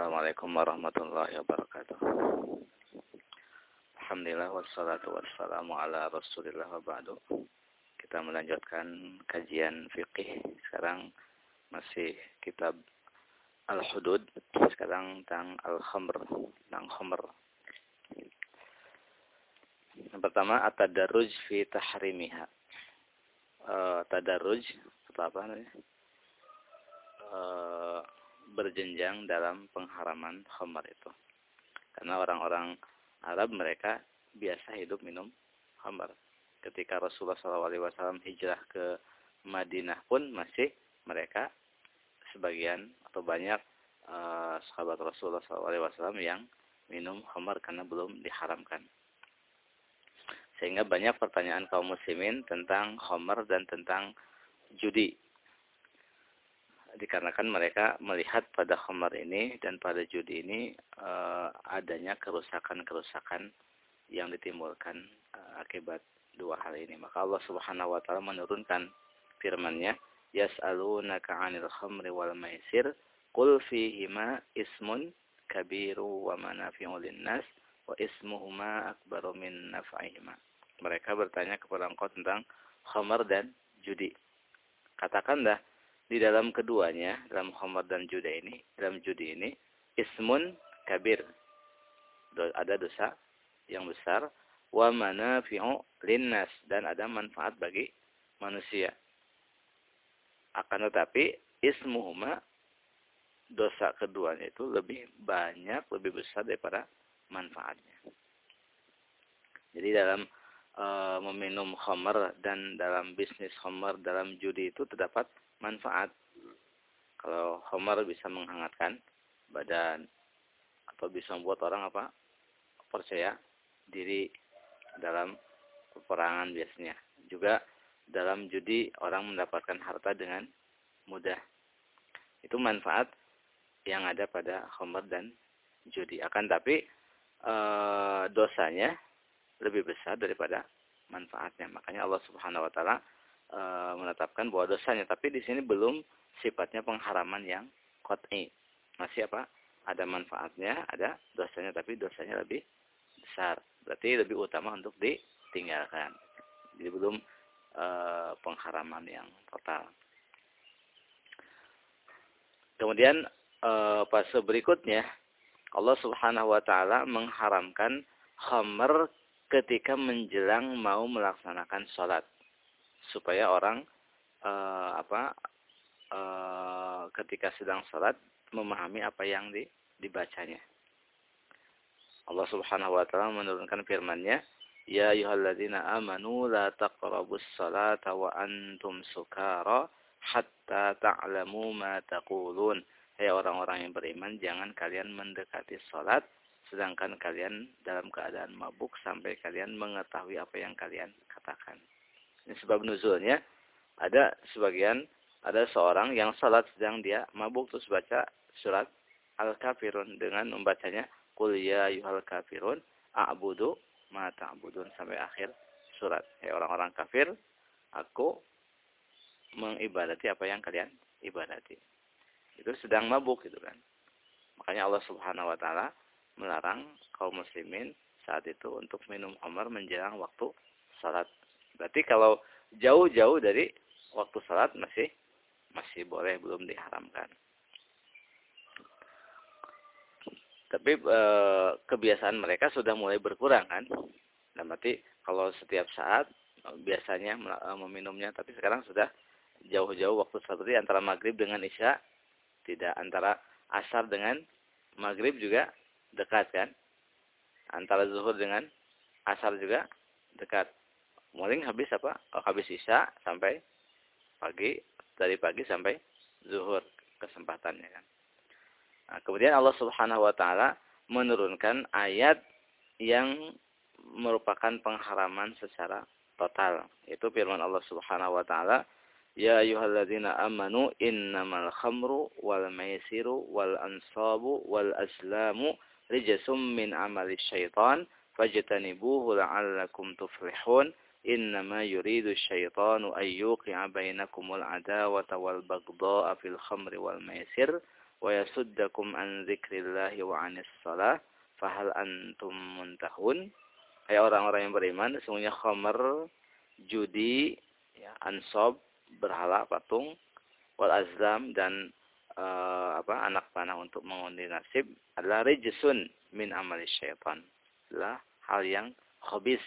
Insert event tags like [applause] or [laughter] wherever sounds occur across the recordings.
Assalamualaikum warahmatullahi wabarakatuh. Alhamdulillah wassalatu wassalamu ala Rasulillah wa ba'du. Kita melanjutkan kajian fikih. Sekarang masih kitab Al-Hudud. Sekarang tentang Al-Khamr, tentang khamr. Yang pertama at-tadarruj fi tahrimiha. Uh, tadarruj apa namanya? Berjenjang dalam pengharaman khamar itu. Karena orang-orang Arab mereka biasa hidup minum khamar. Ketika Rasulullah SAW hijrah ke Madinah pun masih mereka sebagian atau banyak uh, sahabat Rasulullah SAW yang minum khamar karena belum diharamkan. Sehingga banyak pertanyaan kaum muslimin tentang khamar dan tentang judi dikarenakan mereka melihat pada khamar ini dan pada judi ini uh, adanya kerusakan-kerusakan yang ditimbulkan uh, akibat dua hal ini. Maka Allah Subhanahu wa taala menurunkan firman-Nya, "Yas'alunaka 'anil khamri wal maisir, qul fihima ismun kabiru wa manafi'u lin-nas wa ismuhuma akbaru min naf'ihima." Mereka bertanya kepada engkau tentang khamar dan judi. Katakanlah di dalam keduanya, dalam khamar dan juda ini, dalam judi ini, ismun kabir. Ada dosa yang besar. Wa manafi'u linnas. Dan ada manfaat bagi manusia. Akan tetapi, ismuhuma, dosa keduanya itu lebih banyak, lebih besar daripada manfaatnya. Jadi dalam e, meminum khamar dan dalam bisnis khamar, dalam judi itu terdapat manfaat. Kalau homer bisa menghangatkan badan atau bisa membuat orang apa? percaya diri dalam peperangan biasanya. Juga dalam judi orang mendapatkan harta dengan mudah. Itu manfaat yang ada pada homer dan judi. Akan tapi e, dosanya lebih besar daripada manfaatnya. Makanya Allah Subhanahu wa taala e, menetapkan bahwa dosanya, tapi di sini belum sifatnya pengharaman yang qat'i. Masih apa? Ada manfaatnya, ada dosanya, tapi dosanya lebih besar. Berarti lebih utama untuk ditinggalkan. Jadi belum e, pengharaman yang total. Kemudian e, fase berikutnya Allah Subhanahu wa taala mengharamkan khamr ketika menjelang mau melaksanakan sholat supaya orang uh, apa uh, ketika sedang salat memahami apa yang di, dibacanya. Allah Subhanahu wa taala menurunkan firman-Nya, "Ya ayyuhalladzina amanu la taqrabus salata wa antum sukara hatta ta'lamu ma taqulun." Hai orang-orang yang beriman, jangan kalian mendekati salat sedangkan kalian dalam keadaan mabuk sampai kalian mengetahui apa yang kalian katakan. Ini sebab nuzulnya ada sebagian ada seorang yang salat sedang dia mabuk terus baca surat Al-Kafirun dengan membacanya Qul ya yuhal kafirun a'budu ma ta'budun sampai akhir surat. Hei orang-orang kafir, aku mengibadati apa yang kalian ibadati. Itu sedang mabuk gitu kan. Makanya Allah Subhanahu wa taala melarang kaum muslimin saat itu untuk minum khamar menjelang waktu salat Berarti kalau jauh-jauh dari waktu salat masih masih boleh belum diharamkan. Tapi e, kebiasaan mereka sudah mulai berkurang kan. Dan berarti kalau setiap saat biasanya meminumnya tapi sekarang sudah jauh-jauh waktu seperti antara maghrib dengan isya tidak antara asar dengan maghrib juga dekat kan antara zuhur dengan asar juga dekat Mulai habis apa? Oh, habis isya sampai pagi, dari pagi sampai zuhur kesempatannya kan. Nah, kemudian Allah Subhanahu wa taala menurunkan ayat yang merupakan pengharaman secara total. Itu firman Allah Subhanahu wa taala, "Ya ayyuhalladzina amanu innamal khamru wal maisiru wal ansabu wal azlamu rijsum min amali syaitan fajtanibuhu la'allakum tuflihun." innama yuridu syaitanu ayyuqi'a bainakumul adawata wal baghdha'a fil khamri wal maisir wa yasuddakum an dzikrillahi wa anis salah fahal antum muntahun hai orang-orang yang beriman sesungguhnya khamr judi ya ansob berhala patung wal azlam dan uh, apa anak panah untuk mengundi nasib adalah rejesun min amali syaitan. Adalah hal yang khabis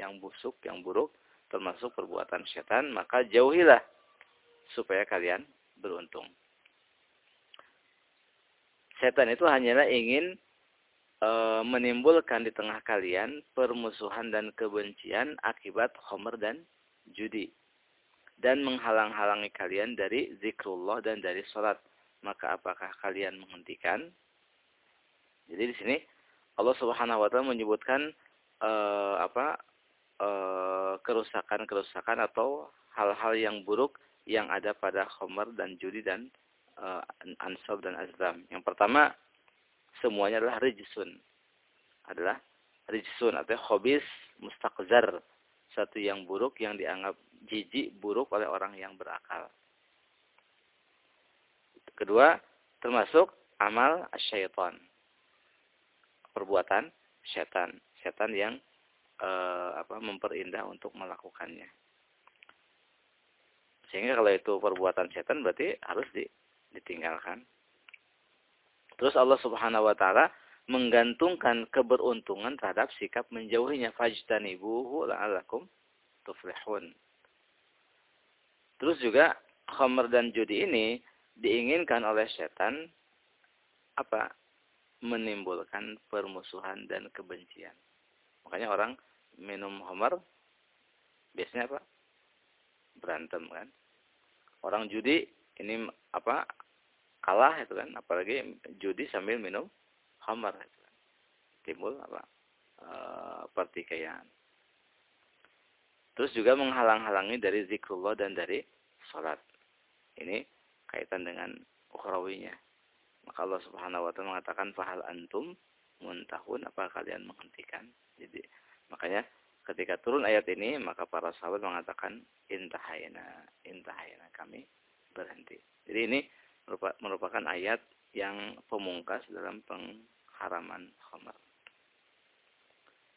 yang busuk yang buruk termasuk perbuatan syaitan maka jauhilah supaya kalian beruntung setan itu hanyalah ingin e, menimbulkan di tengah kalian permusuhan dan kebencian akibat homer dan judi dan menghalang-halangi kalian dari zikrullah dan dari sholat. Maka apakah kalian menghentikan? Jadi di sini Allah Subhanahu wa taala menyebutkan uh, apa kerusakan-kerusakan uh, atau hal-hal yang buruk yang ada pada khomer dan judi dan uh, ansab dan azlam. Yang pertama semuanya adalah rijsun. Adalah rijsun atau hobis mustaqzar, satu yang buruk yang dianggap jijik buruk oleh orang yang berakal. Kedua, termasuk amal syaitan. Perbuatan setan, setan yang eh, apa memperindah untuk melakukannya. Sehingga kalau itu perbuatan setan berarti harus di, ditinggalkan. Terus Allah Subhanahu wa taala menggantungkan keberuntungan terhadap sikap menjauhinya fajtanibuhu la'allakum tuflihun. Terus juga khamr dan judi ini diinginkan oleh setan apa? menimbulkan permusuhan dan kebencian. Makanya orang minum khamr biasanya apa? berantem kan. Orang judi ini apa? kalah itu kan, apalagi judi sambil minum khamr itu kan. Timbul apa? E, pertikaian. Terus juga menghalang-halangi dari zikrullah dan dari salat. Ini kaitan dengan ukhrawinya. Maka Allah Subhanahu wa taala mengatakan fahal antum muntahun apa kalian menghentikan. Jadi makanya ketika turun ayat ini maka para sahabat mengatakan intahayna intahayna kami berhenti. Jadi ini merupakan ayat yang pemungkas dalam pengharaman khamar.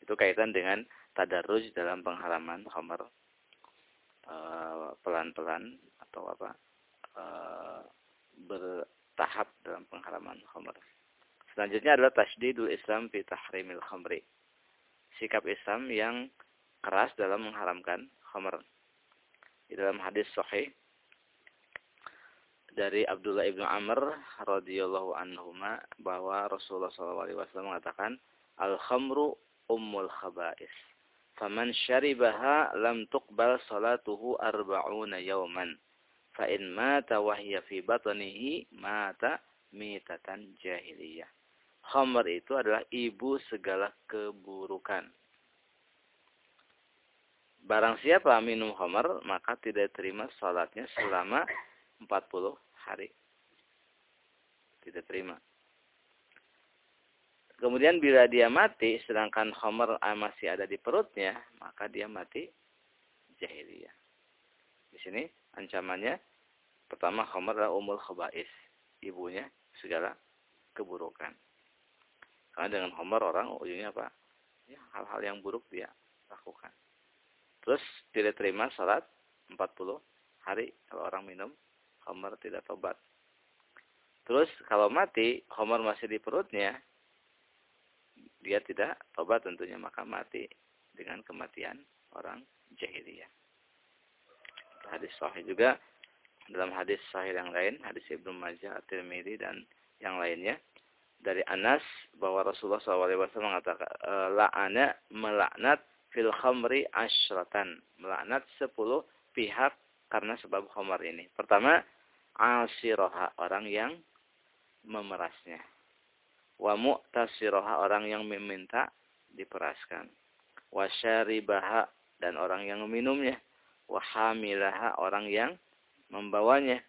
Itu kaitan dengan tadarruj dalam pengharaman khamar eh, pelan-pelan atau apa uh, bertahap dalam pengharaman khamar. Selanjutnya adalah tasdidul Islam fi tahrimil khamri. Sikap Islam yang keras dalam mengharamkan khamar. Di dalam hadis sahih dari Abdullah ibnu Amr radhiyallahu anhu bahwa Rasulullah SAW mengatakan al khamru ummul khaba'is. Faman syaribaha lam tuqbal salatuhu arba'una yawman. Fa in mata wa hiya fi batnihi mata mitatan jahiliyah khamr itu adalah ibu segala keburukan barang siapa minum khamr maka tidak terima salatnya selama 40 hari tidak terima Kemudian bila dia mati, sedangkan Homer masih ada di perutnya, maka dia mati jahiliyah. Di sini ancamannya pertama Homer adalah umul khabais, ibunya segala keburukan. Karena dengan Homer orang ujungnya apa? Ya, hal-hal yang buruk dia lakukan. Terus tidak terima salat 40 hari kalau orang minum Homer tidak tobat. Terus kalau mati, Homer masih di perutnya, dia tidak tobat tentunya maka mati dengan kematian orang jahiliyah. Hadis sahih juga dalam hadis sahih yang lain, hadis Ibnu Majah, At-Tirmidzi dan yang lainnya dari Anas bahwa Rasulullah SAW mengatakan e, la'ana melaknat fil khamri asyratan. Melaknat sepuluh pihak karena sebab khamar ini. Pertama, asiroha orang yang memerasnya. Wa mu'tasiroha orang yang meminta diperaskan. Wa syaribaha dan orang yang meminumnya. Wa hamilaha orang yang membawanya.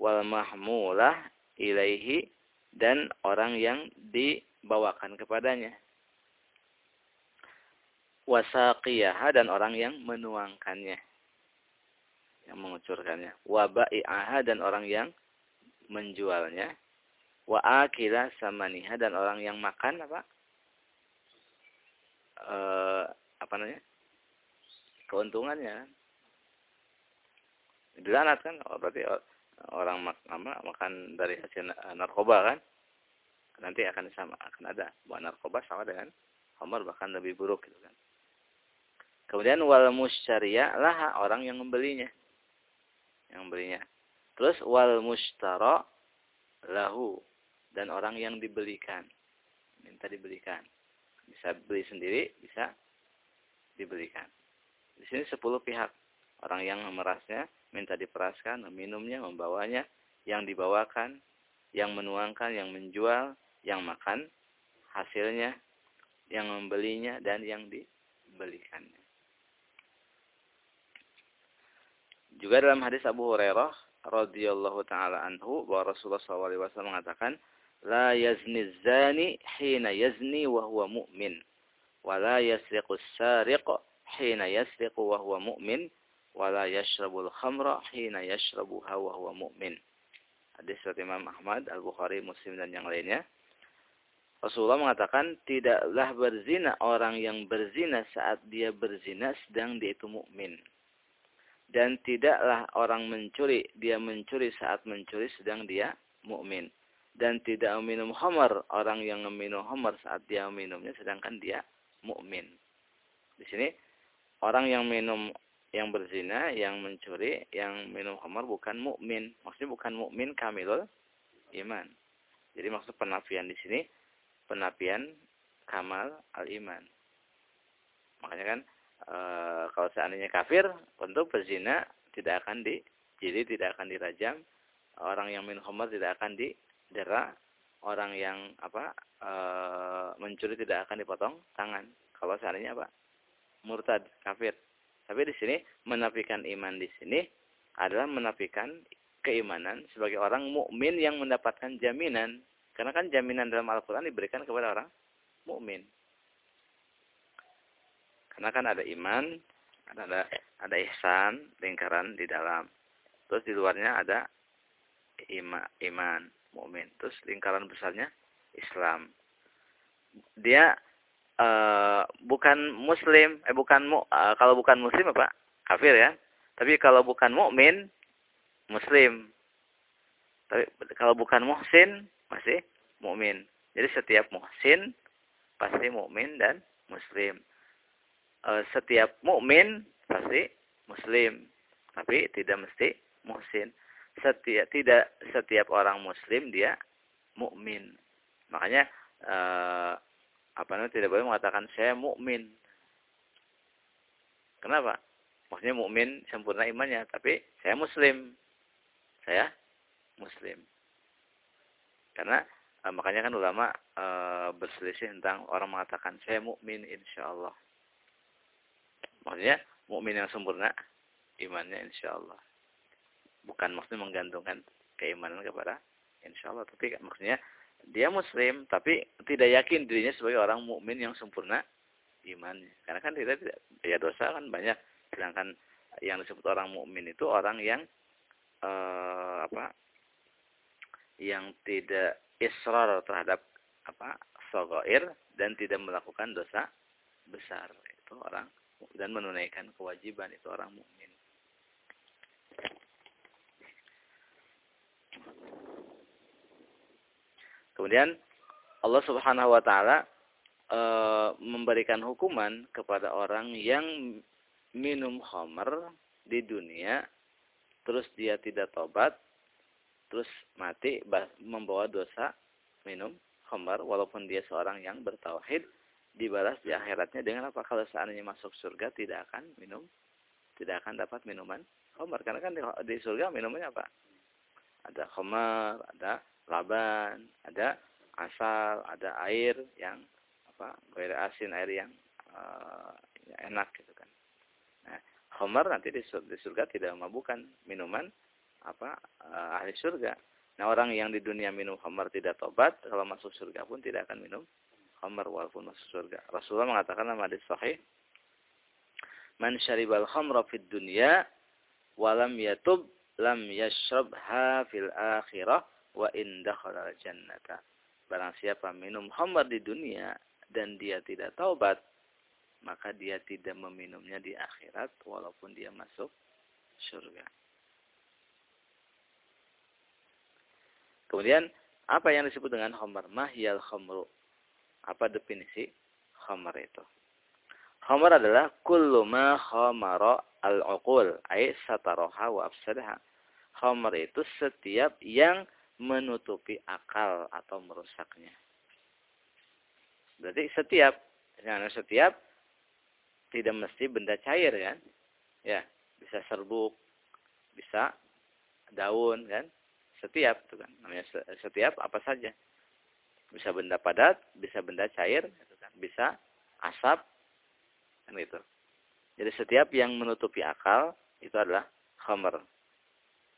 Wal mahmulah ilaihi dan orang yang dibawakan kepadanya. Wasaqiyaha dan orang yang menuangkannya. Yang mengucurkannya. Wa ba'i'aha dan orang yang menjualnya. Wa akila samaniha dan orang yang makan apa? Eh, apa namanya? Keuntungannya. Dilanat kan oh, berarti orang mak makan dari hasil narkoba kan nanti akan sama akan ada. Bahwa narkoba sama dengan homer bahkan lebih buruk gitu kan. Kemudian wal musyaria lah orang yang membelinya. Yang membelinya terus wal mushtara lahu dan orang yang dibelikan. Minta dibelikan. Bisa beli sendiri bisa dibelikan. Di sini sepuluh pihak. Orang yang memerasnya minta diperaskan meminumnya membawanya yang dibawakan yang menuangkan yang menjual yang makan hasilnya yang membelinya dan yang dibelikannya. Juga dalam hadis Abu Hurairah radhiyallahu taala anhu bahwa Rasulullah SAW mengatakan la yazni zani hina yazni wa huwa mu'min wa la yasriqu sariq hina yasriqu wa huwa mu'min wa la yashrabul khamra hina yashrabuha wa huwa mu'min. Hadis dari Imam Ahmad Al-Bukhari Muslim dan yang lainnya. Rasulullah mengatakan tidaklah berzina orang yang berzina saat dia berzina sedang dia itu mukmin dan tidaklah orang mencuri dia mencuri saat mencuri sedang dia mukmin dan tidak meminum khamar orang yang meminum khamar saat dia minumnya sedangkan dia mukmin di sini orang yang minum yang berzina yang mencuri yang minum khamar bukan mukmin. Maksudnya bukan mukmin kamilul iman. Jadi maksud penafian di sini penafian kamal al iman makanya kan e, kalau seandainya kafir untuk berzina tidak akan di jadi tidak akan dirajam. Orang yang minum khamar tidak akan didera. Orang yang apa e, mencuri tidak akan dipotong tangan. Kalau seandainya apa? Murtad kafir tapi di sini menafikan iman di sini adalah menafikan keimanan sebagai orang mukmin yang mendapatkan jaminan karena kan jaminan dalam Al-Qur'an diberikan kepada orang mukmin karena kan ada iman, ada ada ihsan, lingkaran di dalam. Terus di luarnya ada ima, iman, mukmin. Terus lingkaran besarnya Islam. Dia uh, bukan muslim, eh bukan uh, kalau bukan muslim apa? Kafir ya. Tapi kalau bukan mukmin muslim. Tapi kalau bukan muhsin masih mukmin. Jadi setiap muhsin pasti mukmin dan muslim. Eh, setiap mukmin pasti muslim, tapi tidak mesti muhsin. Setiap tidak setiap orang muslim dia mukmin. Makanya uh, apa namanya tidak boleh mengatakan saya mukmin. Kenapa? Maksudnya mukmin sempurna imannya, tapi saya muslim. Saya muslim. Karena uh, makanya kan ulama uh, berselisih tentang orang mengatakan saya mukmin insyaallah. Maksudnya mukmin yang sempurna imannya insya Allah. Bukan maksudnya menggantungkan keimanan kepada insya Allah. Tapi maksudnya dia muslim tapi tidak yakin dirinya sebagai orang mukmin yang sempurna imannya. Karena kan tidak tidak ya dosa kan banyak. Sedangkan yang disebut orang mukmin itu orang yang eh, apa? yang tidak israr terhadap apa? sogoir dan tidak melakukan dosa besar. Itu orang dan menunaikan kewajiban itu orang mukmin. Kemudian Allah Subhanahu wa taala e, memberikan hukuman kepada orang yang minum khamr di dunia terus dia tidak tobat terus mati membawa dosa minum khamr walaupun dia seorang yang bertauhid dibalas di akhiratnya dengan apa? Kalau seandainya masuk surga tidak akan minum tidak akan dapat minuman khamar karena kan di, di surga minumannya apa? Ada khamar ada laban ada asal ada air yang apa air asin air yang uh, enak gitu kan nah khamar nanti di, di surga tidak memabukkan minuman apa uh, ahli surga nah orang yang di dunia minum khamar tidak tobat kalau masuk surga pun tidak akan minum khamar walaupun masuk surga. Rasulullah mengatakan dalam hadis sahih, "Man syaribal khamra fid dunya wa lam yatub lam yashrabha fil akhirah wa in dakhala jannata. Barang siapa minum khamar di dunia dan dia tidak taubat, maka dia tidak meminumnya di akhirat walaupun dia masuk surga. Kemudian apa yang disebut dengan khamar? Mahyal khamru. Apa definisi khamar itu? Khamar adalah kullu ma khamara al-uqul, ay sataroha wa afsadaha. Khamar itu setiap yang menutupi akal atau merusaknya. Berarti setiap, karena setiap tidak mesti benda cair kan? Ya, bisa serbuk, bisa daun kan? Setiap itu kan. Namanya setiap apa saja. Bisa benda padat, bisa benda cair, gitu kan. Bisa asap, kan itu. Jadi setiap yang menutupi akal itu adalah khamr.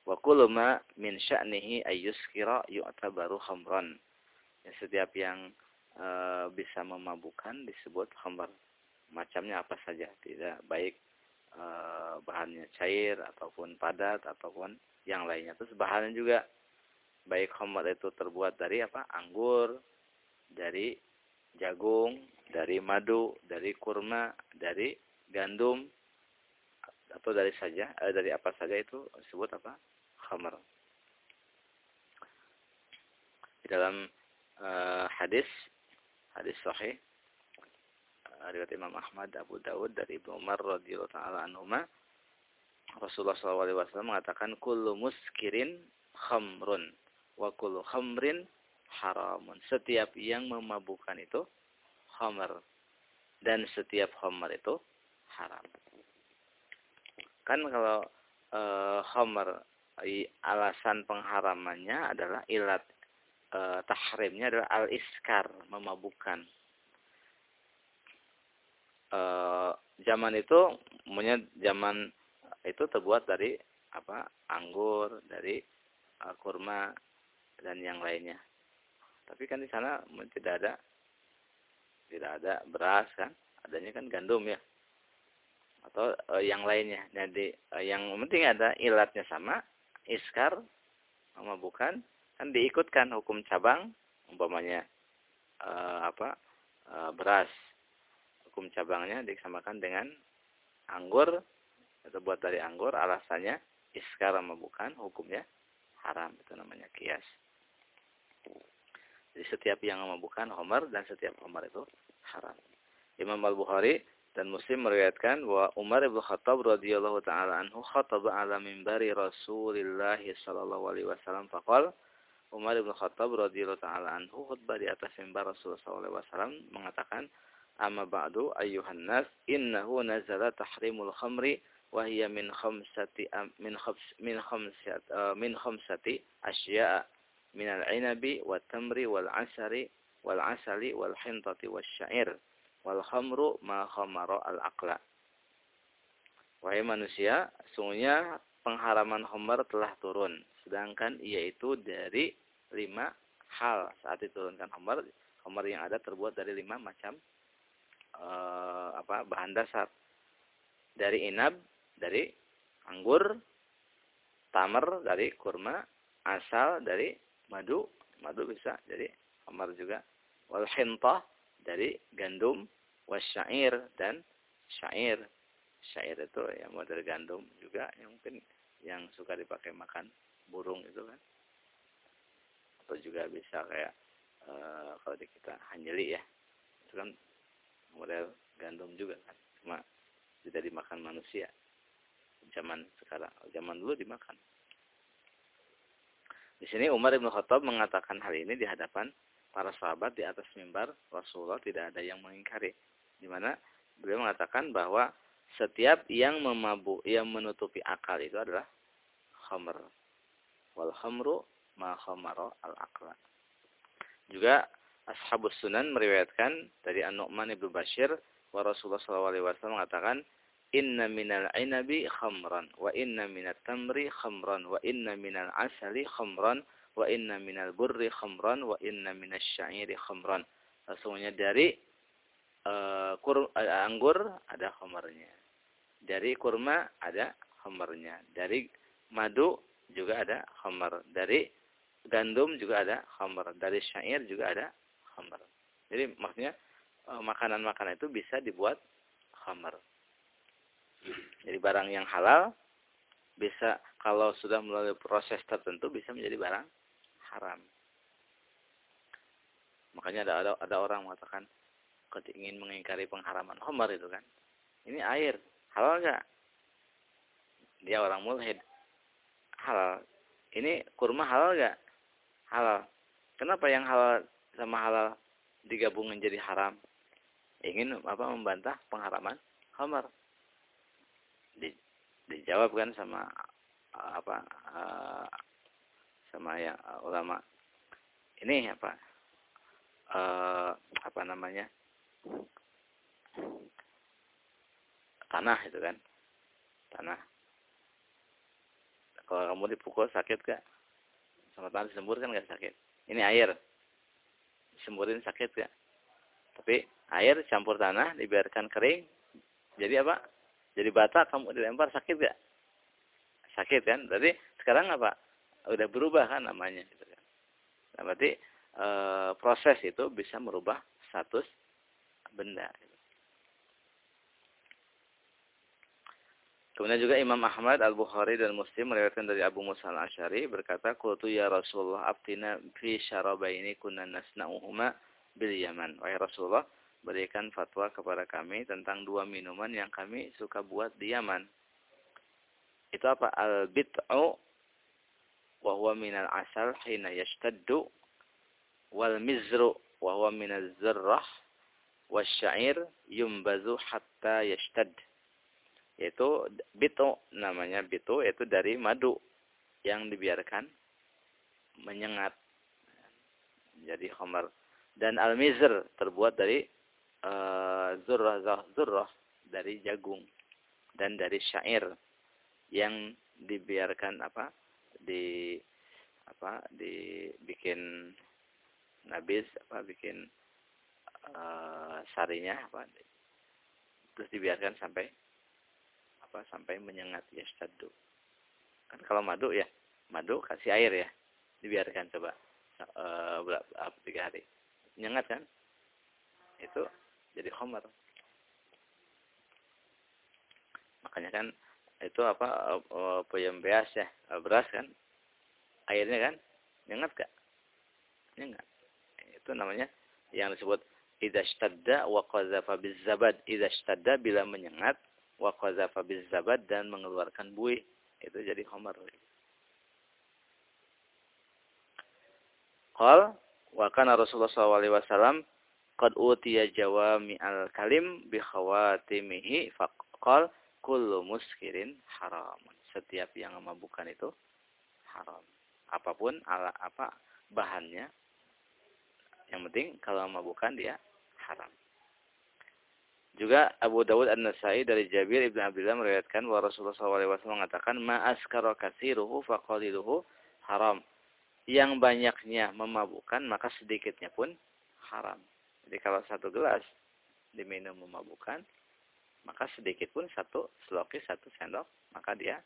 Wa kullu ma min sya'nihi ayyuskira yu'tabaru khamran. Ya, setiap yang e, bisa memabukkan disebut khamr. Macamnya apa saja, tidak baik e, bahannya cair ataupun padat ataupun yang lainnya. Terus bahannya juga baik khamr itu terbuat dari apa? Anggur, dari jagung, dari madu, dari kurma, dari gandum atau dari saja eh, dari apa saja itu disebut apa? Khamr. Di dalam uh, hadis hadis sahih uh, riwayat Imam Ahmad Abu Dawud dari Ibnu Umar radhiyallahu taala anhuma Rasulullah SAW mengatakan kullu muskirin khamrun wa kullu khamrin haramun. Setiap yang memabukkan itu khamr dan setiap khamr itu haram. Kan kalau e, khamr alasan pengharamannya adalah ilat e, tahrimnya adalah al-iskar, memabukkan. E, zaman itu punya zaman itu terbuat dari apa? anggur, dari e, kurma dan yang lainnya. Tapi kan di sana tidak ada tidak ada beras kan, adanya kan gandum ya. Atau e, yang lainnya. Jadi e, yang penting ada ilatnya sama, iskar sama bukan kan diikutkan hukum cabang umpamanya e, apa? E, beras. Hukum cabangnya disamakan dengan anggur atau buat dari anggur alasannya iskar sama bukan hukumnya haram itu namanya kias. Jadi setiap yang memabukkan Umar dan setiap Umar itu haram. Imam Al-Bukhari dan Muslim meriwayatkan bahwa Umar bin Khattab radhiyallahu taala anhu khataba ala minbari Rasulillah sallallahu alaihi wasallam. Faqal Umar bin Khattab radhiyallahu taala anhu khutbah di atas mimbar Rasulullah sallallahu alaihi wasallam mengatakan amma ba'du ayyuhan nas innahu nazala tahrimul khamri wa hiya min khamsati min khams min khamsati min khamsati asya'a minal inabi wat tamri wal asari wal asali wal wal khamru ma khamara al aqla. Wahai manusia, sungguhnya pengharaman khamar telah turun, sedangkan ia itu dari lima hal saat diturunkan khamar. Khamar yang ada terbuat dari lima macam uh, apa bahan dasar. Dari inab, dari anggur, tamar dari kurma, asal dari madu, madu bisa jadi khamar juga. Wal dari gandum, wasyair dan syair. Syair itu ya model gandum juga yang mungkin yang suka dipakai makan burung itu kan. Atau juga bisa kayak e, kalau di kita hanjeli ya. Itu kan model gandum juga kan. Cuma tidak dimakan manusia. Zaman sekarang, zaman dulu dimakan. Di sini Umar bin Khattab mengatakan hal ini di hadapan para sahabat di atas mimbar Rasulullah tidak ada yang mengingkari. Di mana beliau mengatakan bahwa setiap yang memabuk, yang menutupi akal itu adalah khamr. Wal khamru ma khamara al aqla. Juga Ashabus Sunan meriwayatkan dari An-Nu'man Ibnu Bashir wa Rasulullah SAW mengatakan inna minal inabi khamran wa inna minat tamri khamran wa inna minal asali khamran wa inna minal burri khamran wa inna minas syairi khamran sesungguhnya dari uh, kur, uh, anggur ada khamarnya dari kurma ada khamarnya dari madu juga ada khamar dari gandum juga ada khamr, dari syair juga ada khamr. Jadi maksudnya e, makanan-makanan itu bisa dibuat khamr. Jadi barang yang halal bisa kalau sudah melalui proses tertentu bisa menjadi barang haram. Makanya ada ada, ada orang mengatakan ketika ingin mengingkari pengharaman khamr itu kan. Ini air, halal enggak? Dia orang mulhid. Halal. Ini kurma halal enggak? Halal. Kenapa yang halal sama halal digabung menjadi haram? Ingin apa membantah pengharaman khamr. Di, dijawab kan sama apa uh, sama ya ulama ini apa uh, apa namanya tanah itu kan tanah kalau kamu dipukul sakit gak sama tanah disembur kan gak sakit ini air disemburin sakit gak tapi air campur tanah dibiarkan kering jadi apa jadi bata kamu dilempar sakit gak? Sakit kan? Berarti sekarang apa? Udah berubah kan namanya. Gitu kan? Nah, berarti e, proses itu bisa merubah status benda. Kemudian juga Imam Ahmad, Al-Bukhari dan Muslim meriwayatkan dari Abu Musa al-Asy'ari berkata, "Qultu ya Rasulullah abtina fi syarabaini kunna nasna'uhuma bil Yaman." Wahai Rasulullah, berikan fatwa kepada kami tentang dua minuman yang kami suka buat di Yaman. Itu apa? Al-bid'u wa huwa minal asal hina yashtaddu wal mizru wa huwa minaz zarrah wasyair yumbazu hatta yashtad. Yaitu bitu namanya bitu yaitu dari madu yang dibiarkan menyengat. Jadi khamar dan al-mizr terbuat dari uh, zurrah zurrah dari jagung dan dari syair yang dibiarkan apa di apa dibikin nabis apa bikin uh, sarinya apa terus dibiarkan sampai apa sampai menyengat ya stadu kan kalau madu ya madu kasih air ya dibiarkan coba uh, berapa tiga hari menyengat kan itu jadi khamar. Makanya kan itu apa peyem beas ya, beras kan. Airnya kan nyengat gak? Nyengat. Itu namanya yang disebut idza shtadda wa qazafa bizzabad. Idza shtadda bila menyengat wa qazafa bizzabad dan mengeluarkan buih. Itu jadi khamar. Qal wa kana Rasulullah SAW qad utiya jawami al kalim bi khawatimihi faqal kullu muskirin haram. Setiap yang memabukkan itu haram. Apa pun ala apa bahannya yang penting kalau memabukkan dia haram. Juga Abu Dawud An-Nasai dari Jabir Ibn Abdullah meriwayatkan bahwa Rasulullah SAW mengatakan ma'askara kasiruhu faqaliluhu haram. Yang banyaknya memabukkan maka sedikitnya pun haram. Jadi kalau satu gelas diminum memabukkan, maka sedikit pun satu seloki satu sendok, maka dia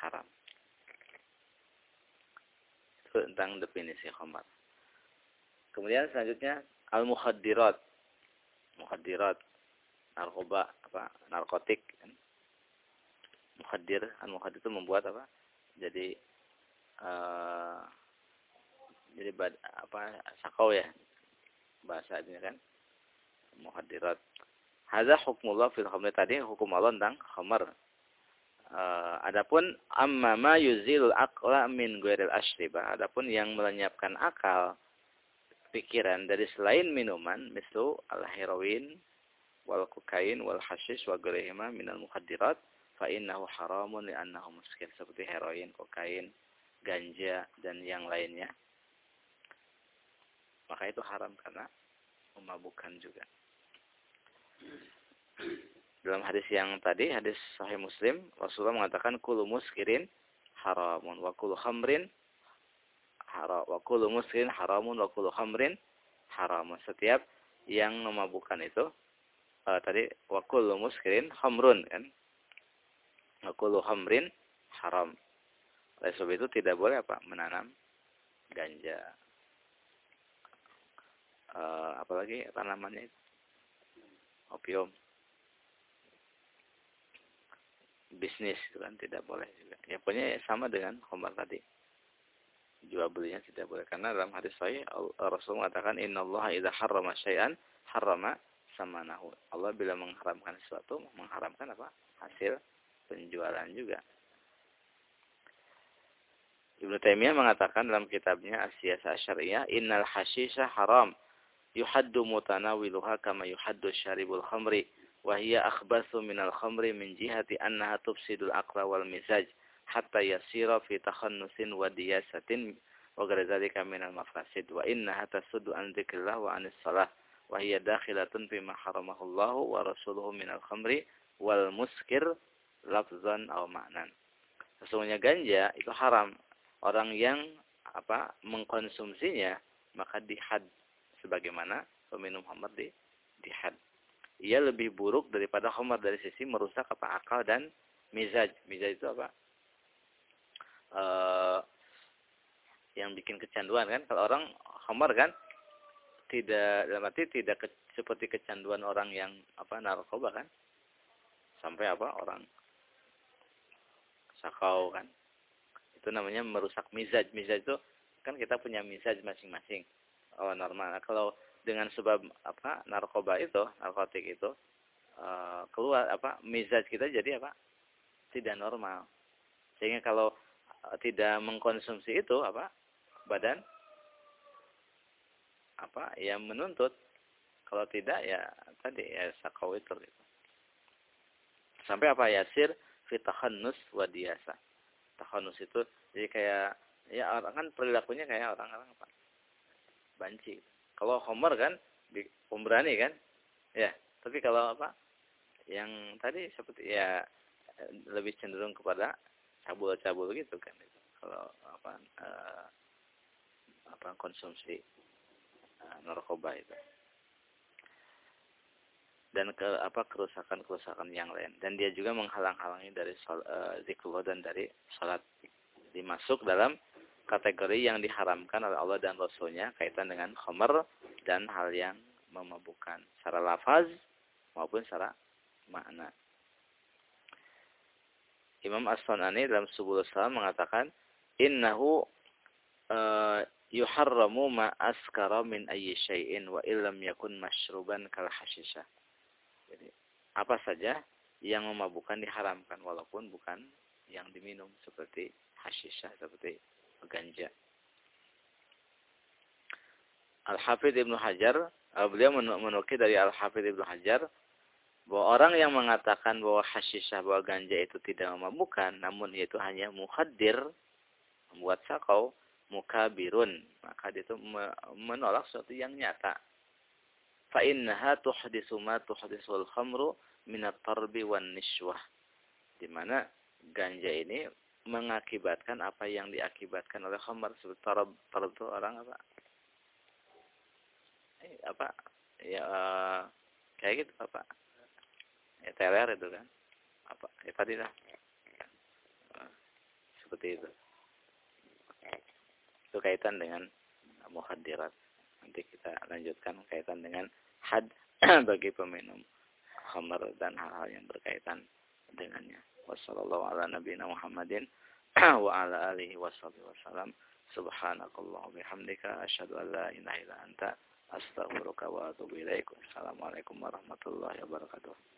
haram. Itu tentang definisi khamar. Kemudian selanjutnya al-mukhaddirat. Mukhaddirat narkoba apa narkotik kan. Al-mukhaddir itu membuat apa? Jadi uh, jadi bad, apa sakau ya bahasanya kan muhadirat hadza hukmullah fil khamr tadi hukum Allah tentang khamar uh, adapun amma ma yuzilul aqla min ghairil ashribah adapun yang melenyapkan akal pikiran. Dari selain minuman mislu al heroin wal kokain wal hashish wa ghairihima minal muhadirat fa innahu haramun li'annahu muskil. Seperti heroin, kokain, ganja dan yang lainnya. Maka itu haram karena memabukkan juga. Dalam hadis yang tadi, hadis Sahih Muslim, Rasulullah mengatakan kulu muskirin haramun wa kulu khamrin haram wa kulu muskirin haramun wa kulu khamrin haramun. Setiap yang memabukkan itu uh, tadi wa kulu muskirin khamrun kan. Wa kulu khamrin haram. Oleh sebab itu tidak boleh apa? menanam ganja uh, apalagi tanamannya opium bisnis itu kan tidak boleh juga ya pokoknya sama dengan khamar tadi jual belinya tidak boleh. Karena dalam hadis sahih Rasul mengatakan innallaha idza harrama syai'an harrama samanahu. Allah bila mengharamkan sesuatu mengharamkan apa? Hasil penjualan juga. Ibnu Taimiyah mengatakan dalam kitabnya Asyasa Syariah innal hashisha haram yuhaddu mutanawiluha kama yuhaddu syaribul khamri wa hiya akhbathu minal khamri min jihati annaha tufsidul aqla wal mizaj hatta yasira fi takhannusin wa diyasatin wa ghadzalika minal mafasid wa innaha tasuddu an dzikrillah wa anis salah wa hiya dakhilatun fi ma haramahullahu wa rasuluhu minal khamri wal muskir lafzan aw ma'nan. Sesungguhnya ganja itu haram. Orang yang apa mengkonsumsinya maka dihad sebagaimana peminum khamr di dihad. Ia lebih buruk daripada khamr dari sisi merusak apa akal dan mizaj. Mizaj itu apa? Uh, yang bikin kecanduan kan. Kalau orang khamar kan tidak dalam arti tidak ke, seperti kecanduan orang yang apa narkoba kan. Sampai apa orang sakau kan. Itu namanya merusak mizaj. Mizaj itu kan kita punya mizaj masing-masing. Oh normal. Nah, kalau dengan sebab apa narkoba itu narkotik itu uh, keluar apa mizaj kita jadi apa tidak normal. Sehingga kalau tidak mengkonsumsi itu apa? Badan? Apa? Ya menuntut. Kalau tidak ya tadi ya itu. Gitu. sampai apa? Yasir fitahannus wadiasa tahannus itu jadi kayak ya orang kan perilakunya kayak orang-orang apa banci. Kalau homer kan pemberani kan? Ya tapi kalau apa? Yang tadi seperti ya lebih cenderung kepada cabul-cabul gitu kan itu kalau apa uh, apa konsumsi uh, narkoba itu. Dan ke apa kerusakan-kerusakan yang lain. Dan dia juga menghalang-halangi dari sol, uh, zikrullah dan dari salat dimasuk dalam kategori yang diharamkan oleh Allah dan Rasulnya kaitan dengan khamar dan hal yang memabukkan. Secara lafaz maupun secara makna. Imam As-Sunani dalam Subul Salam mengatakan innahu uh, yuharramu ma askara min ayyi syai'in wa illam yakun mashruban kal hashisha. Jadi apa saja yang memabukkan diharamkan walaupun bukan yang diminum seperti hashisha seperti ganja. Al-Hafidh Ibnu Hajar, uh, beliau menukil dari Al-Hafidh Ibnu Hajar bahwa orang yang mengatakan bahwa hasisah bahwa ganja itu tidak memabukkan namun itu hanya muhadir membuat sakau mukabirun maka dia itu menolak sesuatu yang nyata. Fa innaha tuhdisu ma tuhdisul khamru min at-tarbi wan nishwah. Di mana ganja ini mengakibatkan apa yang diakibatkan oleh khamar seperti tarab tarab itu orang apa? Eh, apa? Ya uh, kayak gitu apa ya teler itu kan? Apa? Tadi lah seperti itu. Itu kaitan dengan muhadirat. Nanti kita lanjutkan kaitan dengan had [clears throat] bagi peminum khamar dan hal-hal yang berkaitan dengannya. Wassalamualaikum [clears throat] ala nabiyina Muhammadin wa subhanakallah bihamdika. Asyhadu an la ilaha illa anta. Astaghfiruka wa atubu ilaik. Assalamualaikum warahmatullahi wabarakatuh